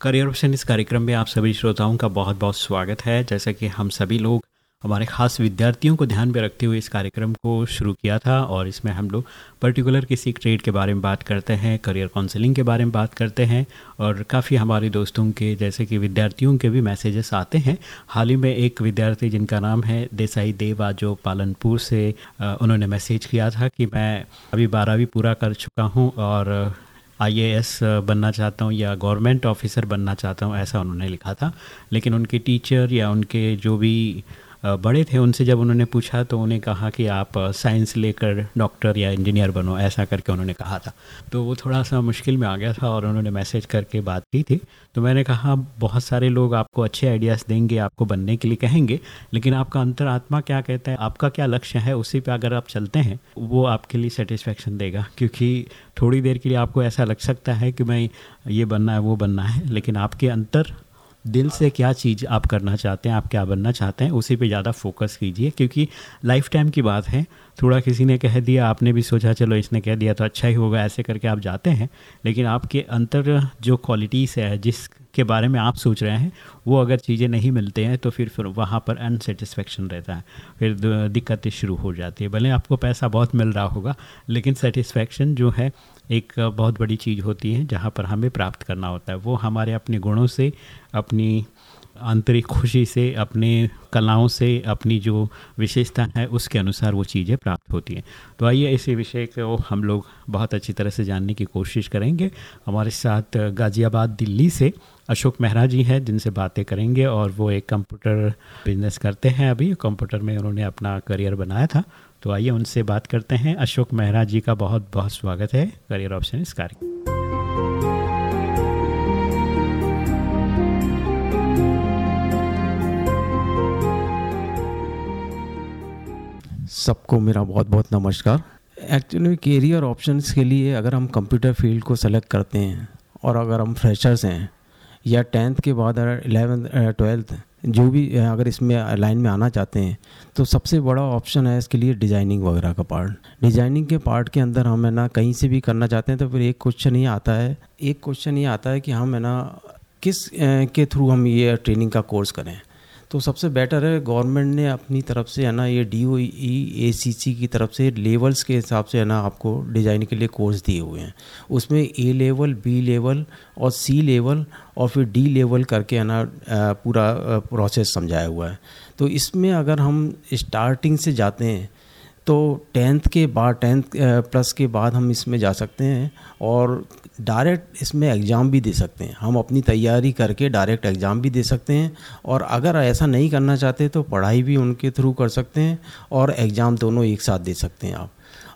Career option इस कार्यक्रम में आप सभी श्रोताओं का बहुत बहुत स्वागत है। जैसा कि हम सभी लोग हमारे खास विद्यार्थियों को ध्यान में रखते हुए इस कार्यक्रम को शुरू किया था और इसमें हम लोग पर्टिकुलर किसी ट्रेड के बारे में बात करते हैं, करियर काउंसलिंग के बारे में बात करते हैं और काफ़ी हमारे दोस्तों के जैसे कि विद्यार्थियों के भी मैसेजेस आते हैं। हाल ही में एक विद्यार्थी जिनका नाम है देसाई देवा जो पालनपुर से उन्होंने मैसेज किया था कि मैं अभी बारहवीं पूरा कर चुका हूँ और आईएएस बनना चाहता हूँ या गवर्नमेंट ऑफिसर बनना चाहता हूँ, ऐसा उन्होंने लिखा था। लेकिन उनके टीचर या उनके जो भी बड़े थे उनसे जब उन्होंने पूछा तो उन्हें कहा कि आप साइंस लेकर डॉक्टर या इंजीनियर बनो, ऐसा करके उन्होंने कहा था। तो वो थोड़ा सा मुश्किल में आ गया था और उन्होंने मैसेज करके बात की थी। तो मैंने कहा, बहुत सारे लोग आपको अच्छे आइडियाज़ देंगे, आपको बनने के लिए कहेंगे, लेकिन आपका अंतरात्मा क्या कहता है, आपका क्या लक्ष्य है, उसी पर अगर आप चलते हैं, वो आपके लिए सेटिस्फेक्शन देगा। क्योंकि थोड़ी देर के लिए आपको ऐसा लग सकता है कि मैं ये बनना है, वो बनना है, लेकिन आपके अंतर दिल से क्या चीज़ आप करना चाहते हैं, आप क्या बनना चाहते हैं, उसी पे ज़्यादा फोकस कीजिए, क्योंकि लाइफ टाइम की बात है। थोड़ा किसी ने कह दिया, आपने भी सोचा, चलो इसने कह दिया तो अच्छा ही होगा, ऐसे करके आप जाते हैं। लेकिन आपके अंतर जो क्वालिटीज़ है जिस के बारे में आप सोच रहे हैं, वो अगर चीज़ें नहीं मिलते हैं तो फिर फिर वहाँ पर अनसेटिस्फेक्शन रहता है। फिर दिक्कतें शुरू हो जाती है। भले आपको पैसा बहुत मिल रहा होगा, लेकिन सेटिस्फेक्शन जो है, एक बहुत बड़ी चीज़ होती है, जहाँ पर हमें प्राप्त करना होता है। वो हमारे अपने गुणों से, अपनी आंतरिक खुशी से, अपने कलाओं से, अपनी जो विशेषता है, उसके अनुसार वो चीज़ें प्राप्त होती हैं। तो आइए इसी विषय को हम लोग बहुत अच्छी तरह से जानने की कोशिश करेंगे। हमारे साथ गाज़ियाबाद, दिल्ली से अशोक मेहरा जी हैं, जिनसे बातें करेंगे और वो एक कंप्यूटर बिज़नेस करते हैं अभी। कंप्यूटर में उन्होंने अपना करियर बनाया था। तो आइए उनसे बात करते हैं। अशोक मेहरा जी का बहुत बहुत स्वागत है। करियर ऑप्शन इस कार्य सबको मेरा बहुत बहुत नमस्कार। एक्चुअली करियर ऑप्शंस के लिए अगर हम कंप्यूटर फ़ील्ड को सेलेक्ट करते हैं और अगर हम फ्रेशर्स हैं, या टेंथ के बाद अगर एलेवेंथ ट्वेल्थ जो भी अगर इसमें लाइन में आना चाहते हैं तो सबसे बड़ा ऑप्शन है इसके लिए डिज़ाइनिंग वगैरह का पार्ट डिज़ाइनिंग के पार्ट के अंदर हम है ना कहीं से भी करना चाहते हैं तो फिर एक क्वेश्चन ये आता है, एक क्वेश्चन ये आता है कि हम है ना किस के थ्रू हम ये ट्रेनिंग का कोर्स करें। तो सबसे बेटर है गवर्नमेंट ने अपनी तरफ़ से है ना, ये डी ओ ई ए सी सी की तरफ़ से लेवल्स के हिसाब से है ना, आपको डिज़ाइन के लिए कोर्स दिए हुए हैं। उसमें ए लेवल बी लेवल और सी लेवल और फिर डी लेवल करके है ना पूरा प्रोसेस समझाया हुआ है। तो इसमें अगर हम स्टार्टिंग से जाते हैं तो टेंथ के बाद, टेंथ प्लस के बाद हम इसमें जा सकते हैं और डायरेक्ट इसमें एग्ज़ाम भी दे सकते हैं। हम अपनी तैयारी करके डायरेक्ट एग्ज़ाम भी दे सकते हैं और अगर ऐसा नहीं करना चाहते तो पढ़ाई भी उनके थ्रू कर सकते हैं और एग्ज़ाम दोनों एक साथ दे सकते हैं आप।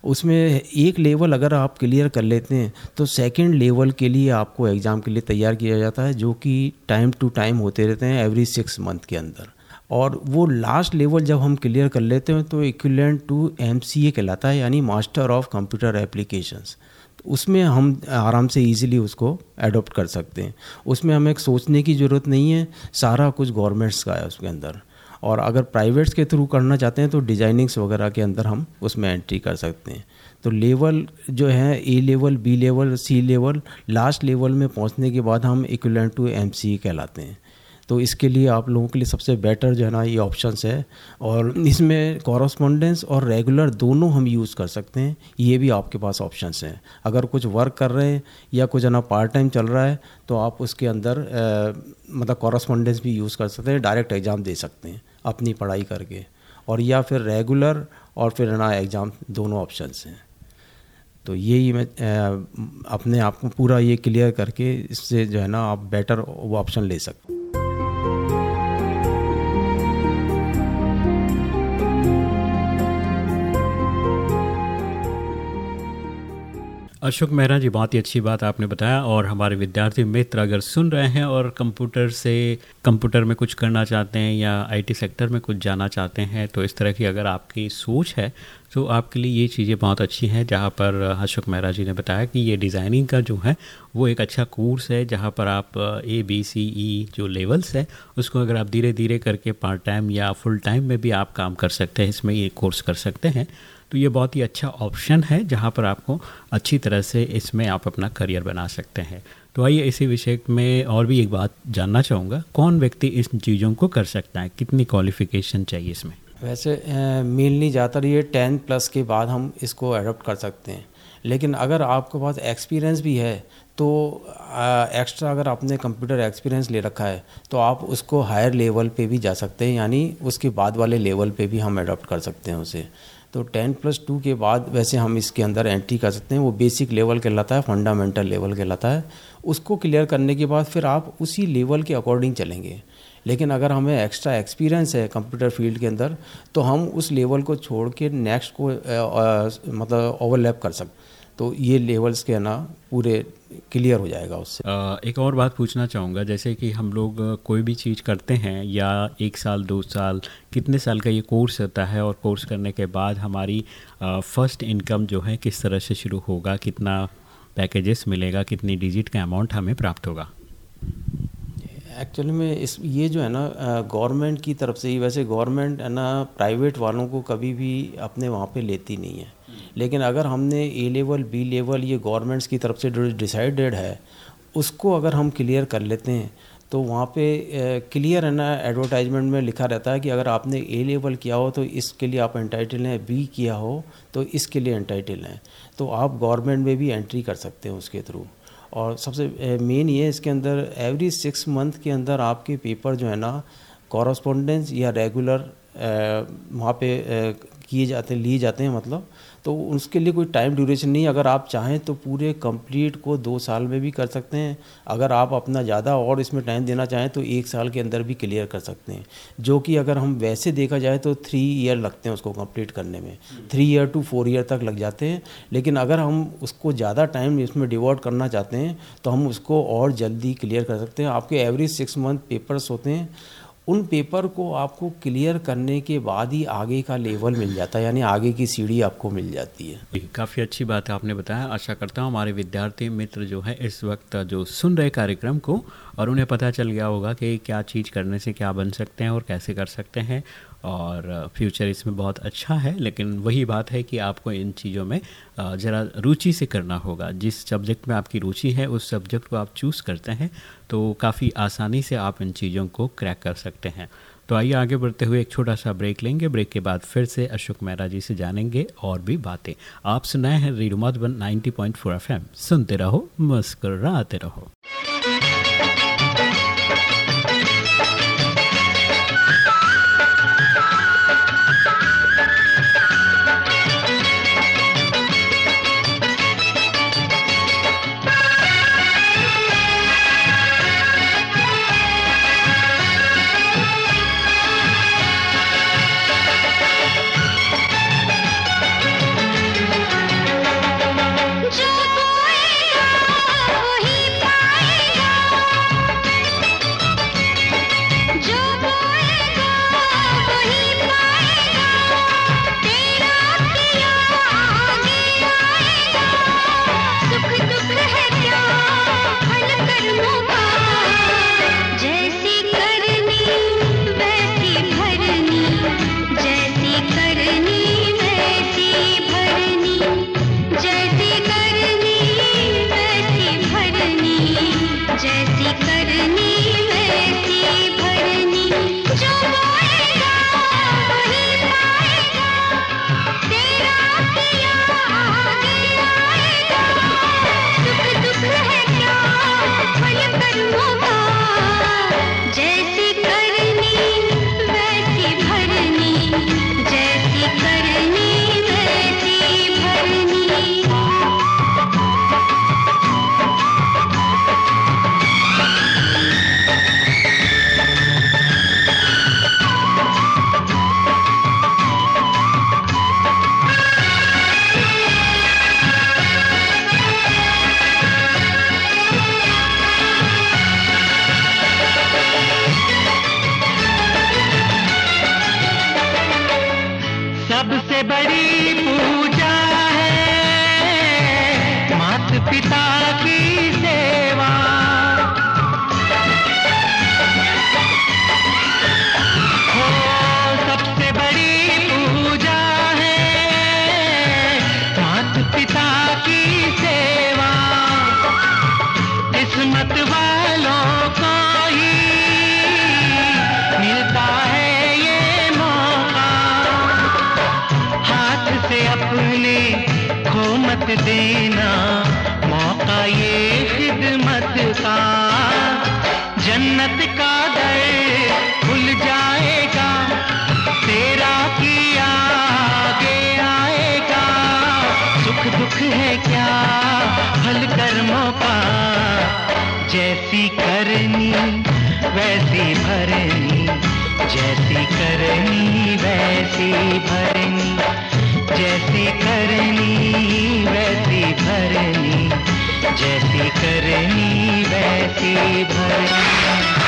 उसमें एक लेवल अगर आप क्लियर कर लेते हैं तो सेकंड लेवल के लिए आपको एग्ज़ाम के लिए तैयार किया जाता है जो कि टाइम टू टाइम होते रहते हैं एवरी सिक्स मंथ के अंदर। और वो लास्ट लेवल जब हम क्लियर कर लेते हैं तो इक्वलेंट टू एमसीए कहलाता है, यानी मास्टर ऑफ़ कंप्यूटर एप्लीकेशंस उसमें हम आराम से इजीली उसको एडोप्ट कर सकते हैं। उसमें हमें एक सोचने की ज़रूरत नहीं है, सारा कुछ गवर्नमेंट्स का है उसके अंदर। और अगर प्राइवेट्स के थ्रू करना चाहते हैं तो डिजाइनिंग्स वगैरह के अंदर हम उसमें एंट्री कर सकते हैं। तो लेवल जो है A level B level C level last level में पहुँचने के बाद हम इक्वलेंट टू एमसीए कहलाते हैं। तो इसके लिए आप लोगों के लिए सबसे बेटर जो है ना ये ऑप्शंस है। और इसमें कॉरस्पॉन्डेंस और रेगुलर दोनों हम यूज़ कर सकते हैं ये भी आपके पास ऑप्शंस हैं। अगर कुछ वर्क कर रहे हैं या कुछ है ना पार्ट टाइम चल रहा है तो आप उसके अंदर आ, मतलब कॉरस्पॉन्डेंस भी यूज़ कर सकते हैं डायरेक्ट एग्ज़ाम दे सकते हैं अपनी पढ़ाई करके। और या फिर रेगुलर और फिर ना एग्ज़ाम दोनों ऑप्शंस हैं। तो यही मैं अपने आप को पूरा ये क्लियर करके इससे जो है ना आप बेटर वो ऑप्शन ले सकते अशोक मेहरा जी, बहुत ही अच्छी बात आपने बताया और हमारे विद्यार्थी मित्र अगर सुन रहे हैं और कंप्यूटर से, कंप्यूटर में कुछ करना चाहते हैं या आईटी सेक्टर में कुछ जाना चाहते हैं तो इस तरह की अगर आपकी सोच है तो आपके लिए ये चीज़ें बहुत अच्छी हैं। जहाँ पर अशोक मेहरा जी ने बताया कि ये डिज़ाइनिंग का जो है, वो एक अच्छा कोर्स है, जहाँ पर आप ए बी सी ई जो लेवल्स है, उसको अगर आप धीरे धीरे करके पार्ट टाइम या फुल टाइम में भी आप काम कर सकते हैं, इसमें ये कोर्स कर सकते हैं। तो ये बहुत ही अच्छा ऑप्शन है, जहाँ पर आपको अच्छी तरह से इसमें आप अपना करियर बना सकते हैं। तो आइए इसी विषय में और भी एक बात जानना चाहूँगा। कौन व्यक्ति इस चीज़ों को कर सकता है? कितनी क्वालिफिकेशन चाहिए इसमें? वैसे मेनली ज़्यादातर ये टेन प्लस के बाद हम इसको अडोप्ट कर सकते हैं। लेकिन अगर आपके पास एक्सपीरियंस भी है तो एक्स्ट्रा अगर आपने कंप्यूटर एक्सपीरियंस ले रखा है तो आप उसको हायर लेवल पे भी जा सकते हैं। यानी उसके बाद वाले लेवल पे भी हम अडोप्ट कर सकते हैं उसे। तो टेन प्लस टू के बाद वैसे हम इसके अंदर एंट्री कर सकते हैं। वो बेसिक लेवल कहलाता है फंडामेंटल लेवल कहलाता है। उसको क्लियर करने के बाद फिर आप उसी लेवल के अकॉर्डिंग चलेंगे। लेकिन अगर हमें एक्स्ट्रा एक्सपीरियंस है कंप्यूटर फ़ील्ड के अंदर तो हम उस लेवल को छोड़ के नेक्स्ट को आ, आ, मतलब ओवरलैप कर सकते तो ये लेवल्स के ना पूरे क्लियर हो जाएगा उससे। एक और बात पूछना चाहूँगा जैसे कि हम लोग कोई भी चीज़ करते हैं या एक साल दो साल कितने साल का ये कोर्स होता है और कोर्स करने के बाद हमारी फ़र्स्ट इनकम जो है किस तरह से शुरू होगा कितना पैकेजेस मिलेगा कितनी डिजिट का अमाउंट हमें प्राप्त होगा? एक्चुअली में इस ये जो है ना गवर्नमेंट की तरफ़ से ही वैसे गवर्नमेंट है ना प्राइवेट वालों को कभी भी अपने वहाँ पे लेती नहीं है। लेकिन अगर हमने ए लेवल बी लेवल ये गवर्नमेंट्स की तरफ़ से जो डिसाइडेड है, उसको अगर हम क्लियर कर लेते हैं तो वहाँ पे क्लियर है ना एडवर्टाइजमेंट में लिखा रहता है कि अगर आपने ए लेवल किया हो तो इसके लिए आप एंटाइटल हैं बी किया हो तो इसके लिए एंटाइटल हैं। तो आप गवर्नमेंट में भी एंट्री कर सकते हैं उसके थ्रू और सबसे मेन ये इसके अंदर एवरी सिक्स मंथ के अंदर आपके पेपर जो है ना कॉरस्पॉन्डेंस या रेगुलर वहाँ पे किए जाते लिए जाते हैं मतलब तो उसके लिए कोई टाइम ड्यूरेशन नहीं अगर आप चाहें तो पूरे कंप्लीट को दो साल में भी कर सकते हैं। अगर आप अपना ज़्यादा और इसमें टाइम देना चाहें तो एक साल के अंदर भी क्लियर कर सकते हैं। जो कि अगर हम वैसे देखा जाए तो थ्री ईयर लगते हैं उसको कंप्लीट करने में। Three year two four year तक लग जाते हैं। लेकिन अगर हम उसको ज़्यादा टाइम इसमें डिवोट करना चाहते हैं तो हम उसको और जल्दी क्लियर कर सकते हैं। आपके एवरेज सिक्स मंथ पेपर्स होते हैं। उन पेपर को आपको क्लियर करने के बाद ही आगे का लेवल मिल जाता है, यानी आगे की सीढ़ी आपको मिल जाती है। काफ़ी अच्छी बात है, आपने बताया। आशा करता हूँ हमारे विद्यार्थी मित्र जो है इस वक्त जो सुन रहे कार्यक्रम को, और उन्हें पता चल गया होगा कि क्या चीज़ करने से क्या बन सकते हैं और कैसे कर सकते हैं। और फ्यूचर इसमें बहुत अच्छा है, लेकिन वही बात है कि आपको इन चीज़ों में ज़रा रुचि से करना होगा। जिस सब्जेक्ट में आपकी रुचि है, उस सब्जेक्ट को आप चूज़ करते हैं तो काफ़ी आसानी से आप इन चीज़ों को क्रैक कर सकते हैं। तो आइए आगे बढ़ते हुए एक छोटा सा ब्रेक लेंगे। ब्रेक के बाद फिर से अशोक मेहरा जी से जानेंगे और भी बातें। आप सुनाए हैं रेडियो मधुबन 90.4 एफएम सुनते रहो, मुस्कुराते रहो। जैसी करनी क्या फल कर्मों का जैसी करनी वैसी भरनी, जैसी करनी वैसी भरनी, जैसी करनी वैसी भरनी, जैसी करनी वैसी भरनी।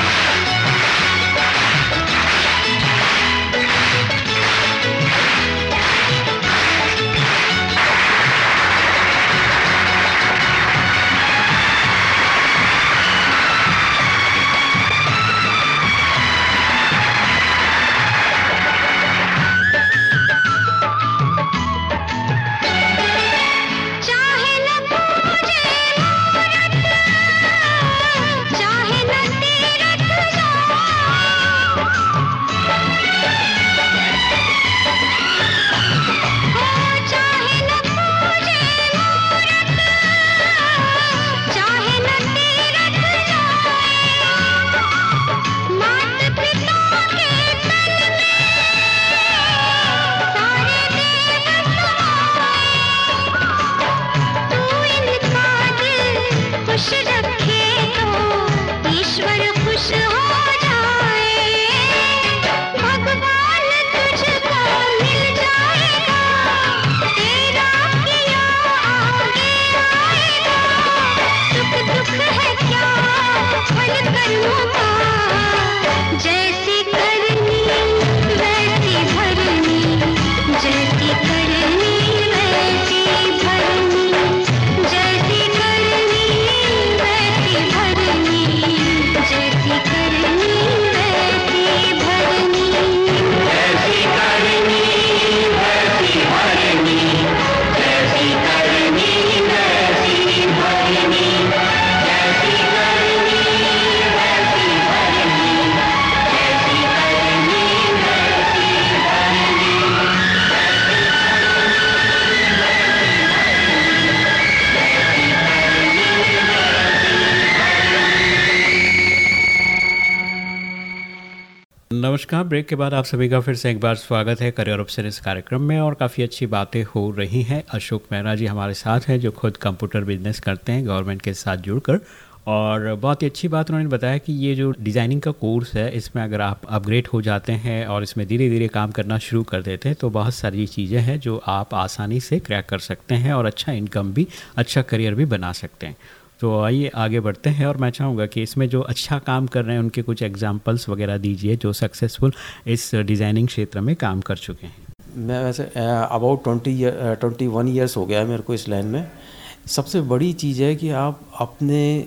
नमस्कार ब्रेक के बाद आप सभी का फिर से एक बार स्वागत है करियर ऑप्शन इस कार्यक्रम में और काफ़ी अच्छी बातें हो रही हैं। अशोक मेहरा जी हमारे साथ हैं जो खुद कंप्यूटर बिज़नेस करते हैं गवर्नमेंट के साथ जुड़कर। और बहुत ही अच्छी बात उन्होंने बताया कि ये जो डिज़ाइनिंग का कोर्स है, इसमें अगर आप अपग्रेड हो जाते हैं और इसमें धीरे धीरे काम करना शुरू कर देते हैं तो बहुत सारी चीज़ें हैं जो आप आसानी से क्रैक कर सकते हैं और अच्छा इनकम भी अच्छा करियर भी बना सकते हैं। तो आइए आगे बढ़ते हैं और मैं चाहूँगा कि इसमें जो अच्छा काम कर रहे हैं उनके कुछ एग्जाम्पल्स वगैरह दीजिए जो सक्सेसफुल इस डिज़ाइनिंग क्षेत्र में काम कर चुके हैं। मैं वैसे about twenty twenty one years हो गया है मेरे को इस लाइन में। सबसे बड़ी चीज़ है कि आप अपने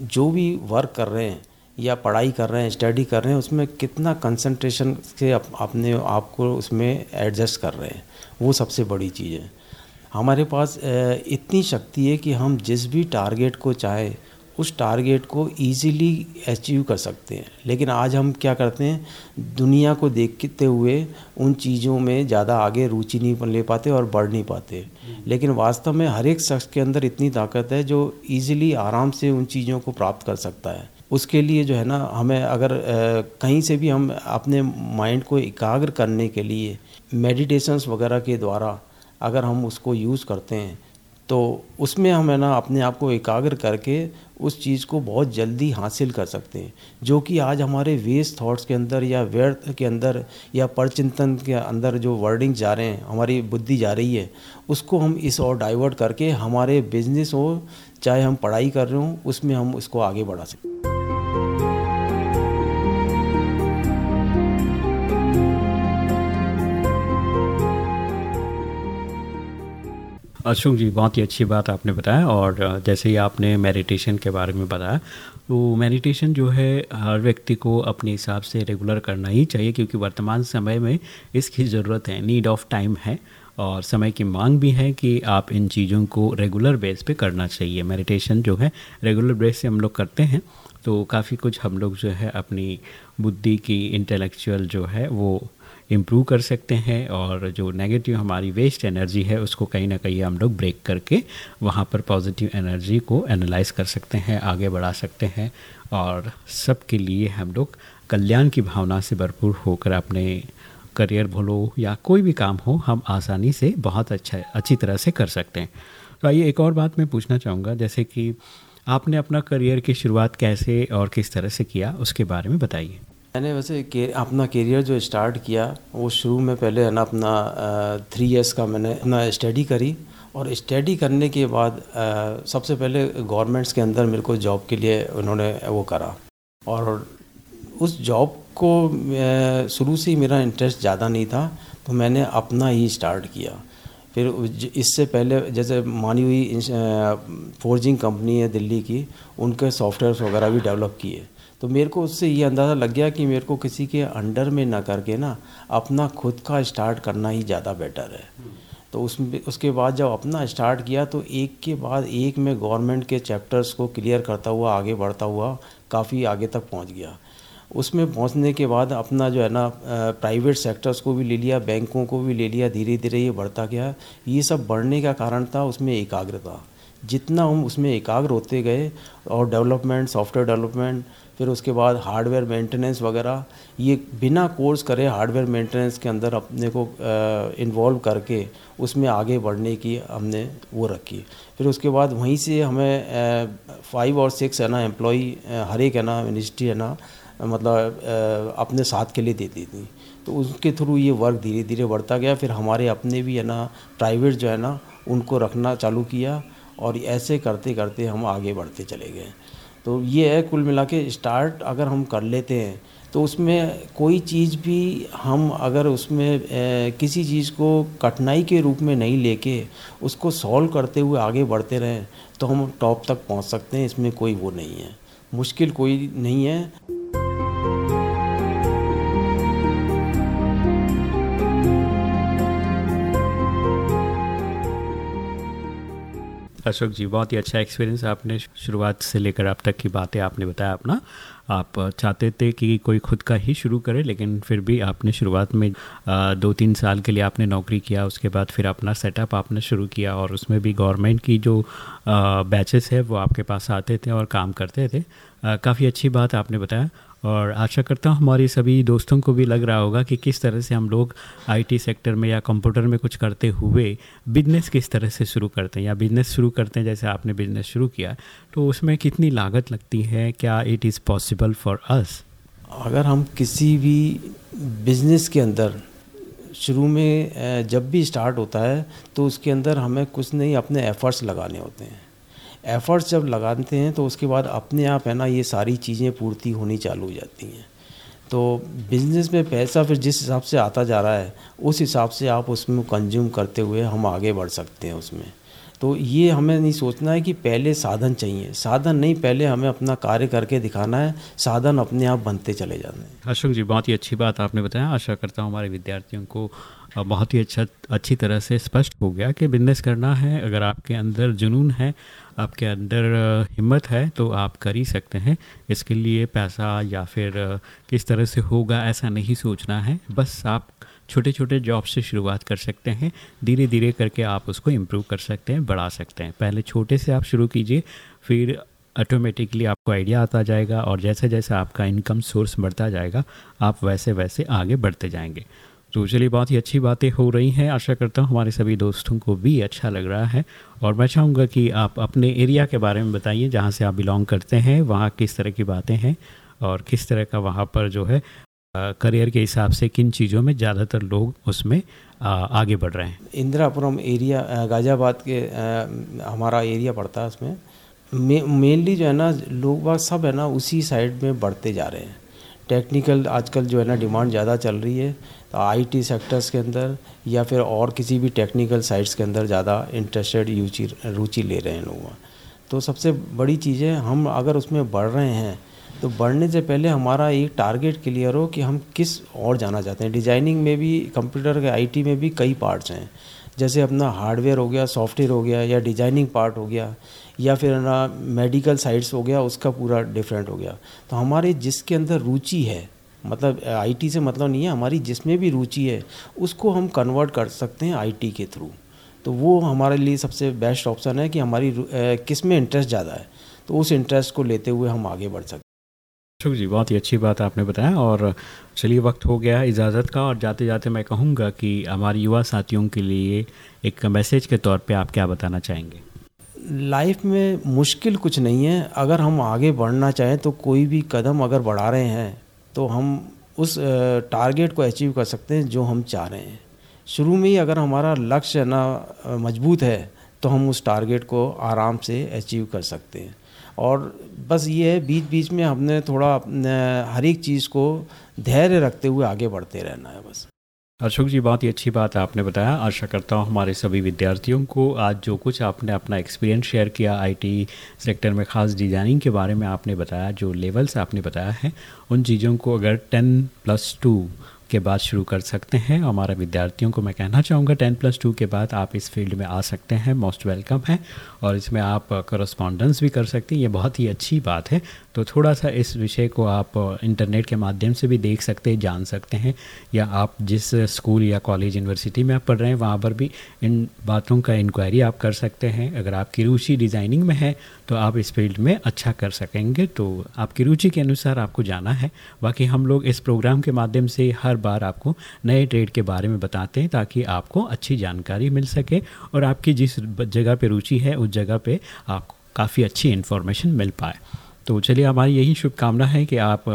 जो भी वर्क कर रहे हैं या पढ़ाई कर रहे हैं स्टडी कर रहे हैं उसमें कितना कंसंट्रेशन से अप, अपने आप को उसमें एडजस्ट कर रहे हैं वो सबसे बड़ी चीज़ है। हमारे पास इतनी शक्ति है कि हम जिस भी टारगेट को चाहे, उस टारगेट को इजीली अचीव कर सकते हैं। लेकिन आज हम क्या करते हैं, दुनिया को देखते हुए उन चीज़ों में ज़्यादा आगे रुचि नहीं ले पाते और बढ़ नहीं पाते। लेकिन वास्तव में हर एक शख्स के अंदर इतनी ताकत है जो इजीली आराम से उन चीज़ों को प्राप्त कर सकता है। उसके लिए जो है ना, हमें अगर कहीं से भी हम अपने माइंड को एकाग्र करने के लिए मेडिटेशंस वगैरह के द्वारा अगर हम उसको यूज़ करते हैं तो उसमें हम है ना अपने आप को एकाग्र करके उस चीज़ को बहुत जल्दी हासिल कर सकते हैं। जो कि आज हमारे वेस्ट थॉट्स के अंदर या व्यर्थ के अंदर या परचिंतन के अंदर जो वर्डिंग जा रहे हैं, हमारी बुद्धि जा रही है, उसको हम इस और डाइवर्ट करके हमारे बिज़नेस हो चाहे हम पढ़ाई कर रहे हों, उसमें हम उसको आगे बढ़ा सकते अशोक जी, बहुत ही अच्छी बात आपने बताया और जैसे ही आपने मेडिटेशन के बारे में बताया तो मेडिटेशन जो है, हर व्यक्ति को अपने हिसाब से रेगुलर करना ही चाहिए क्योंकि वर्तमान समय में इसकी ज़रूरत है नीड ऑफ़ टाइम है और समय की मांग भी है कि आप इन चीज़ों को रेगुलर बेस पे करना चाहिए। मेडिटेशन जो है रेगुलर बेस से हम लोग करते हैं तो काफ़ी कुछ हम लोग जो है अपनी बुद्धि की इंटेलेक्चुअल जो है, वो इम्प्रूव कर सकते हैं और जो नेगेटिव हमारी वेस्ट एनर्जी है, उसको कहीं ना कहीं हम लोग ब्रेक करके वहाँ पर पॉजिटिव एनर्जी को एनालाइज कर सकते हैं, आगे बढ़ा सकते हैं और सबके लिए हम लोग कल्याण की भावना से भरपूर होकर अपने करियर बोलो या कोई भी काम हो, हम आसानी से बहुत अच्छा अच्छी तरह से कर सकते हैं। तो आइए एक और बात मैं पूछना चाहूँगा, जैसे कि आपने अपना करियर की शुरुआत कैसे और किस तरह से किया, उसके बारे में बताइए। मैंने वैसे के, अपना करियर जो स्टार्ट किया वो शुरू में पहले है ना अपना थ्री इयर्स का मैंने अपना स्टडी करी और स्टडी करने के बाद आ, सबसे पहले गवर्नमेंट्स के अंदर मेरे को जॉब के लिए उन्होंने वो करा और उस जॉब को शुरू से ही मेरा इंटरेस्ट ज़्यादा नहीं था तो मैंने अपना ही स्टार्ट किया। फिर इससे पहले जैसे मानी हुई फोर्जिंग कंपनी है दिल्ली की उनके सॉफ्टवेयर वगैरह भी डेवलप किए। तो मेरे को उससे ये अंदाज़ा लग गया कि मेरे को किसी के अंडर में ना करके ना अपना खुद का स्टार्ट करना ही ज़्यादा बेटर है। तो उसमें उसके बाद जब अपना स्टार्ट किया तो एक के बाद एक मैं गवर्नमेंट के चैप्टर्स को क्लियर करता हुआ, आगे बढ़ता हुआ काफ़ी आगे तक पहुँच गया। उसमें पहुँचने के बाद अपना जो है ना प्राइवेट सेक्टर्स को भी ले लिया, बैंकों को भी ले लिया धीरे धीरे ये बढ़ता गया। ये सब बढ़ने का कारण था उसमें एकाग्रता। जितना हम उसमें एकाग्र होते गए और डेवलपमेंट सॉफ्टवेयर डेवलपमेंट फिर उसके बाद हार्डवेयर मेंटेनेंस वगैरह, ये बिना कोर्स करे हार्डवेयर मेंटेनेंस के अंदर अपने को इन्वॉल्व करके उसमें आगे बढ़ने की हमने वो रखी फिर उसके बाद वहीं से हमें फाइव और सिक्स है ना एम्प्लॉई हर एक है ना मिनिस्ट्री है ना मतलब अपने साथ के लिए देती थी। तो उसके थ्रू ये वर्क धीरे धीरे बढ़ता गया। फिर हमारे अपने भी है ना प्राइवेट जो है ना, उनको रखना चालू किया और ऐसे करते करते हम आगे बढ़ते चले गए। तो ये है कुल मिला के स्टार्ट अगर हम कर लेते हैं तो उसमें कोई चीज़ भी हम अगर उसमें ए, किसी चीज़ को कठिनाई के रूप में नहीं लेके उसको सॉल्व करते हुए आगे बढ़ते रहें तो हम टॉप तक पहुँच सकते हैं इसमें कोई वो नहीं है। मुश्किल कोई नहीं है। अशोक जी, बहुत ही अच्छा एक्सपीरियंस आपने शुरुआत से लेकर अब तक की बातें आपने बताया अपना। आप चाहते थे कि कोई खुद का ही शुरू करे, लेकिन फिर भी आपने शुरुआत में दो तीन साल के लिए आपने नौकरी किया, उसके बाद फिर अपना सेटअप आपने शुरू किया और उसमें भी गवर्नमेंट की जो बैचेस है, वो आपके पास आते थे और काम करते थे। काफ़ी अच्छी बात आपने बताया। और आशा करता हूँ हमारे सभी दोस्तों को भी लग रहा होगा कि किस तरह से हम लोग आईटी सेक्टर में या कंप्यूटर में कुछ करते हुए बिज़नेस किस तरह से शुरू करते हैं या बिज़नेस शुरू करते हैं, जैसे आपने बिज़नेस शुरू किया तो उसमें कितनी लागत लगती है? क्या it is possible for us अगर हम किसी भी बिज़नेस के अंदर शुरू में जब भी स्टार्ट होता है तो उसके अंदर हमें कुछ नहीं, अपने एफर्ट्स लगाने होते हैं। एफर्ट्स जब लगाते हैं तो उसके बाद अपने आप है ना ये सारी चीज़ें पूर्ति होनी चालू हो जाती हैं। तो बिज़नेस में पैसा फिर जिस हिसाब से आता जा रहा है, उस हिसाब से आप उसमें कंज्यूम करते हुए हम आगे बढ़ सकते हैं उसमें। तो ये हमें नहीं सोचना है कि पहले साधन चाहिए। साधन नहीं, पहले हमें अपना कार्य करके दिखाना है, साधन अपने आप बनते चले जाने अशोक जी, बहुत ही अच्छी बात आपने बताया। आशा करता हूँ हमारे विद्यार्थियों को बहुत ही अच्छा अच्छी तरह से स्पष्ट हो गया कि बिज़नेस करना है, अगर आपके अंदर जुनून है, आपके अंदर हिम्मत है तो आप कर ही सकते हैं। इसके लिए पैसा या फिर किस तरह से होगा ऐसा नहीं सोचना है। बस आप छोटे छोटे जॉब से शुरुआत कर सकते हैं। धीरे धीरे करके आप उसको इम्प्रूव कर सकते हैं, बढ़ा सकते हैं। पहले छोटे से आप शुरू कीजिए, फिर ऑटोमेटिकली आपको आइडिया आता जाएगा और जैसे जैसे आपका इनकम सोर्स बढ़ता जाएगा, आप वैसे वैसे आगे बढ़ते जाएँगे। तो चलिए बहुत ही अच्छी बातें हो रही हैं। आशा करता हूँ हमारे सभी दोस्तों को भी अच्छा लग रहा है। और मैं चाहूँगा कि आप अपने एरिया के बारे में बताइए जहाँ से आप बिलोंग करते हैं वहाँ किस तरह की बातें हैं और किस तरह का वहाँ पर जो है करियर के हिसाब से किन चीज़ों में ज़्यादातर लोग उसमें आ, आगे बढ़ रहे हैं। इंदिरापुरम एरिया गाज़ियाबाद के अ, हमारा एरिया पड़ता है उसमें। मेनली जो है ना लोग सब है ना उसी साइड में बढ़ते जा रहे हैं। टेक्निकल आजकल जो है ना डिमांड ज़्यादा चल रही है। आईटी सेक्टर्स के अंदर या फिर और किसी भी टेक्निकल साइट्स के अंदर ज़्यादा इंटरेस्टेड रुचि रुचि ले रहे हैं लोग। तो सबसे बड़ी चीज़ है, हम अगर उसमें बढ़ रहे हैं तो बढ़ने से पहले हमारा एक टारगेट क्लियर हो कि हम किस और जाना चाहते हैं। डिज़ाइनिंग में भी कंप्यूटर के आईटी में भी कई पार्ट्स हैं। जैसे अपना हार्डवेयर हो गया सॉफ्टवेयर हो गया या डिज़ाइनिंग पार्ट हो गया, या फिर ना मेडिकल साइट्स हो गया, उसका पूरा डिफरेंट हो गया। तो हमारे जिसके अंदर रुचि है मतलब आईटी से मतलब नहीं है हमारी जिसमें भी रुचि है उसको हम कन्वर्ट कर सकते हैं आईटी के थ्रू तो वो हमारे लिए सबसे बेस्ट ऑप्शन है कि हमारी किसमें इंटरेस्ट ज़्यादा है। तो उस इंटरेस्ट को लेते हुए हम आगे बढ़ सकते हैं अशोक जी बहुत ही अच्छी बात आपने बताया और चलिए वक्त हो गया इजाज़त का और जाते जाते मैं कहूँगा कि हमारे युवा साथियों के लिए एक मैसेज के तौर पे आप क्या बताना चाहेंगे? लाइफ में मुश्किल कुछ नहीं है। अगर हम आगे बढ़ना चाहें तो कोई भी कदम अगर बढ़ा रहे हैं तो हम उस टारगेट को अचीव कर सकते हैं जो हम चाह रहे हैं। शुरू में ही अगर हमारा लक्ष्य ना मज़बूत है तो हम उस टारगेट को आराम से अचीव कर सकते हैं। और बस ये है बीच बीच में हमने थोड़ा हर एक चीज़ को धैर्य रखते हुए आगे बढ़ते रहना है बस। अशोक जी, बहुत ही अच्छी बात आपने बताया। आशा करता हूँ हमारे सभी विद्यार्थियों को आज जो कुछ आपने अपना एक्सपीरियंस शेयर किया आईटी सेक्टर में, खास डिज़ाइनिंग के बारे में आपने बताया, जो लेवल्स आपने बताया है, उन चीज़ों को अगर टेन प्लस टू के बाद शुरू कर सकते हैं। हमारे विद्यार्थियों को मैं कहना चाहूँगा टेन प्लस टू के बाद आप इस फ़ील्ड में आ सकते हैं मोस्ट वेलकम है, और इसमें आप करस्पॉन्डेंस भी कर सकते हैं। ये बहुत ही अच्छी बात है। तो थोड़ा सा इस विषय को आप इंटरनेट के माध्यम से भी देख सकते हैं जान सकते हैं, या आप जिस स्कूल या कॉलेज, यूनिवर्सिटी में आप पढ़ रहे हैं, वहाँ पर भी इन बातों का इंक्वायरी आप कर सकते हैं। अगर आपकी रुचि डिज़ाइनिंग में है तो आप इस फ़ील्ड में अच्छा कर सकेंगे। तो आपकी रुचि के अनुसार आपको जाना है। बाकी हम लोग इस प्रोग्राम के माध्यम से हर बार आपको नए ट्रेड के बारे में बताते हैं, ताकि आपको अच्छी जानकारी मिल सके, और आपकी जिस जगह पे रुचि है, उस जगह पे आपको काफ़ी अच्छी इन्फॉर्मेशन मिल पाए। तो चलिए, हमारी यही शुभकामना है कि आप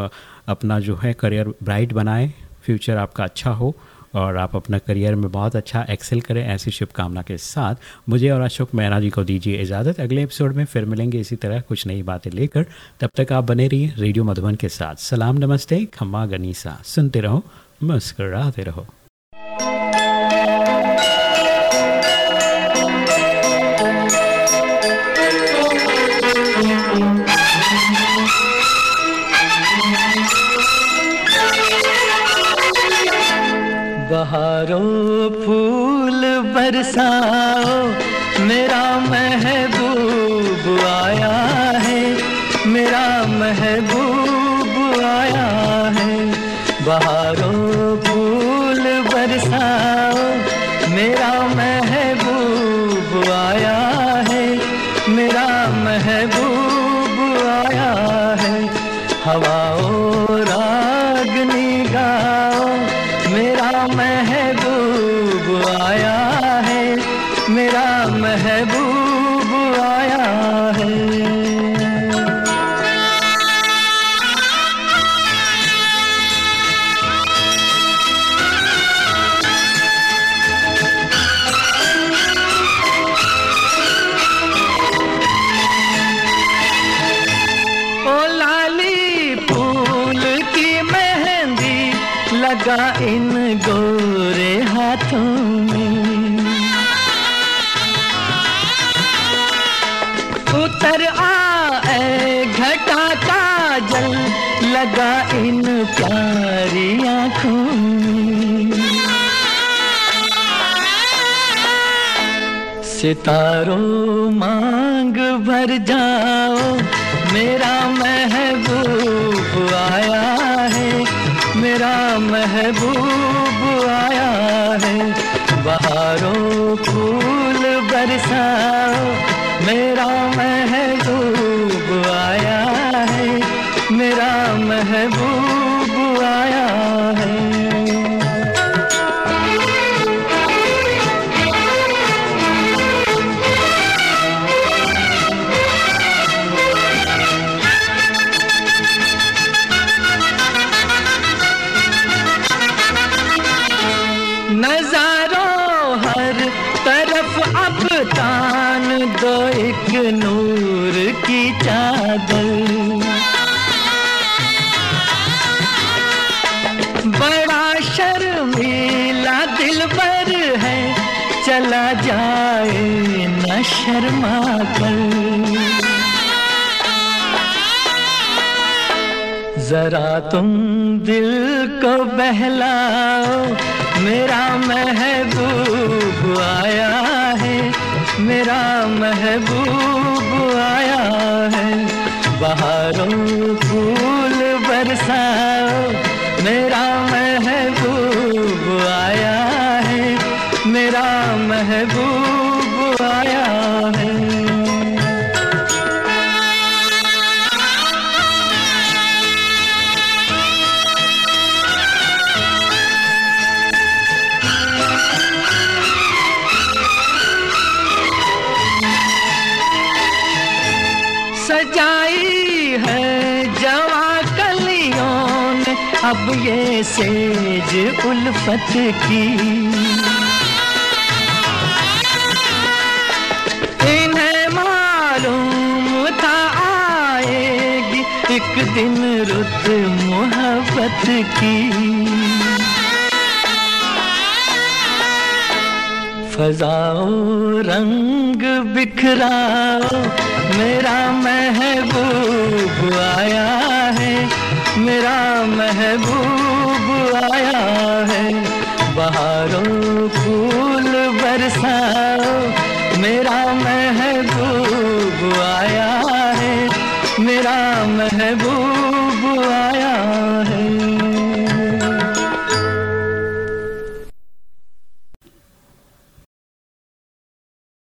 अपना जो है करियर ब्राइट बनाएँ फ्यूचर आपका अच्छा हो और आप अपना करियर में बहुत अच्छा एक्सेल करें ऐसी शुभकामना के साथ। मुझे और अशोक मैना जी को दीजिए इजाज़त। अगले एपिसोड में फिर मिलेंगे इसी तरह कुछ नई बातें लेकर। तब तक आप बने रहिए रेडियो मधुबन के साथ। सलाम, नमस्ते, खम्मा, गनीसा। सुनते रहो, मुस्कराते रहो। बहारों फूल बरसाओ मेरा महबूब आया है मेरा महबूब आया है। बहारों सितारों मांग भर जाओ, मेरा महबूब आया है, मेरा महबूब आया है। बहारों फूल बरसाओ, मेरा महबूब आया है, मेरा महबूब शर्मा कर। जरा तुम दिल को बहलाओ, मेरा महबूब आया है। मेरा महबूब आया है। बाहरों फूल बरसाओ सेज उल्फत की। इन्हें मालूम था आएगी एक दिन रुत मोहब्बत की। फजाओ रंग बिखराओ, मेरा महबूब आया है, मेरा महबूब आया है। बाहरों फूल बरसाओ